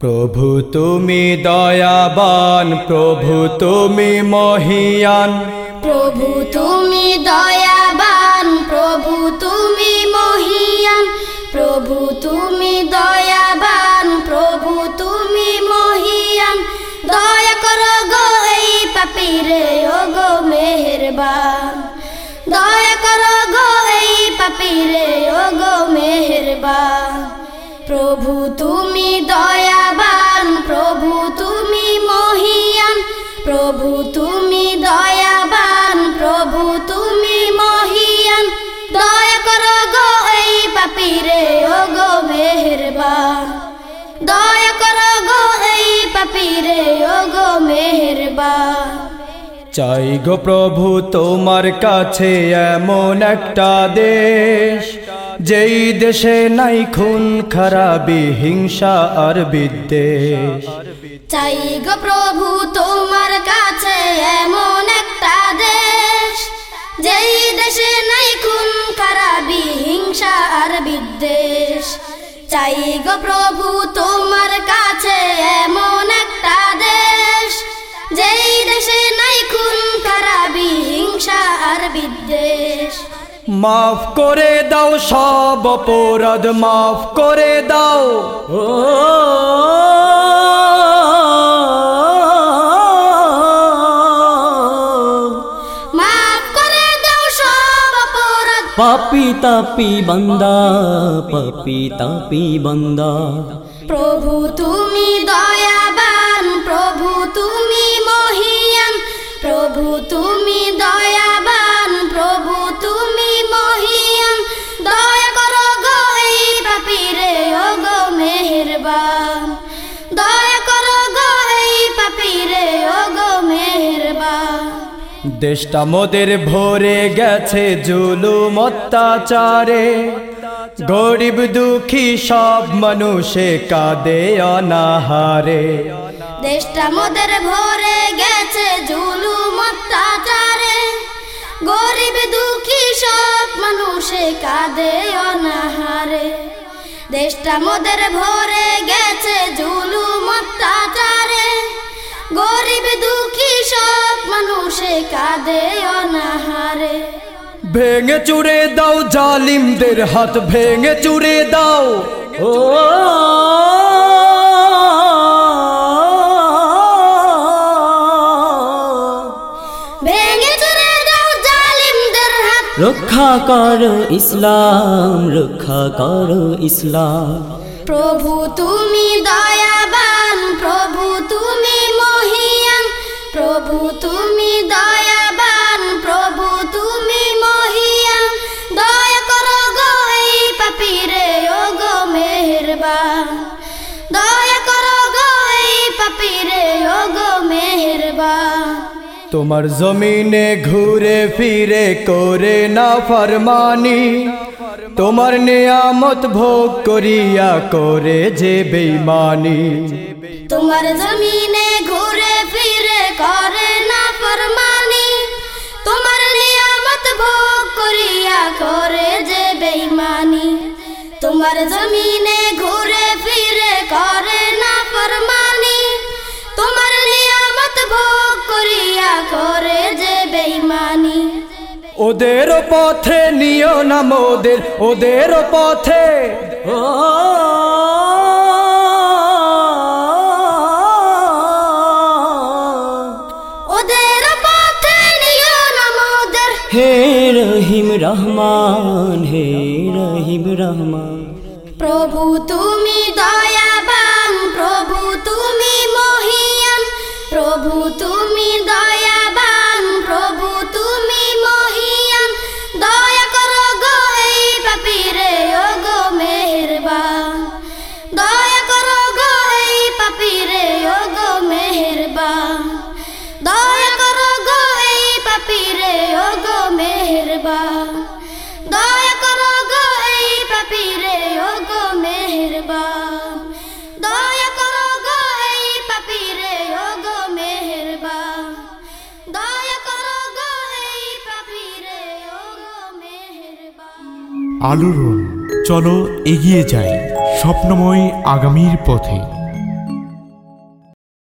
প্রভু তুমি দয়াবান, প্রভু তুমি মহিয়ান। প্রভু তুমি দয়াবান, প্রভু তুমি মহিয়ান। প্রভু তুমি দয়াবান, প্রভু তুমি মহিয়ান। দয়া করো গো এই পাপিরে, ও গো মেহেরবান। দয়া করো গো এই পাপিরে, ও গো মেহেরবান। প্রভু তুমি দয়াবান প্রভু তুমি দয়াবান, প্রভু তুমি মহিয়ান। দয়া করো গো এই পাপিরে, ও গো মেহেরবান। দয়া করো গো এই পাপিরে, ও গো মেহেরবান। চাই গো প্রভু তোমার কাছে এমন একটা দেশ, যেই দেশে নাই খুন, খারাপি, হিংসা আর বিদ্বেষ। চাই গো প্রভু তোমার কাছে এমন একটা দেশ যেই দেশে নাই খুন খারাপি হিংসা আর বিদ্বেষ। চাই গো প্রভু তোমার কাছে এমন একটা দেশ যেই দেশে নাই খুন খারাপি হিংসা আর বিদ্বেষ। মাফ করে দাও সব অপরাধ মাফ করে দাও। ও পাপি তাপি বন্দা, পাপি তাপি বন্দা। প্রভু তুমি দয়াবান, প্রভু তুমি মহিয়ান, প্রভু তুমি দয়াবান দেশটা মোদের ভরে গেছে জুলুম অত্যাচারে। গরিব দুঃখী সব মানুষে কাঁদে অনাহারে। দেশটা মোদের ভরে গেছে জুলুম অত্যাচারে। গরিব দুঃখী সব মানুষে কাঁদে অনাহারে। দেশটা মোদের ভরে গেছে জুলুম অত্যাচারে। মানুষে কাঁদে অনাহারে। ভেঙে চুরে দাও জালিমদের হাত ভেঙে চুরে দাও। ও রক্ষা কর ইসলাম রক্ষা কর ইসলাম। প্রভু তুমি দয়াবান মেহেরবান তোমার জমিনে ঘুরে ফিরে করে না ফরমানি। তোমার নিয়ামত ভোগ করিয়া করে যে বেইমানি। তোমার জমিনে ঘুরে ফিরে করে না ফরমানি। তোমার নিয়ামত ভোগ করিয়া করে যে বেঈমানি তোমার জমিনে ওদের পথে নিও না মোদের ওদের পথে। ওদের পথে নিও না মোদের। হে রহিম রহমান হে রহিম রহমান। প্রভু তুমি দয়াবান মেহেরবান। দয়া করো গো এই পাপিরে, ও গো মেহেরবান। দয়া করো গো এই পাপিরে, ও গো মেহেরবান। দয়া করো গো এই পাপিরে, ও গো মেহেরবান। আলোড়ন, চলো এগিয়ে যাই স্বপ্নময় আগামীর পথে।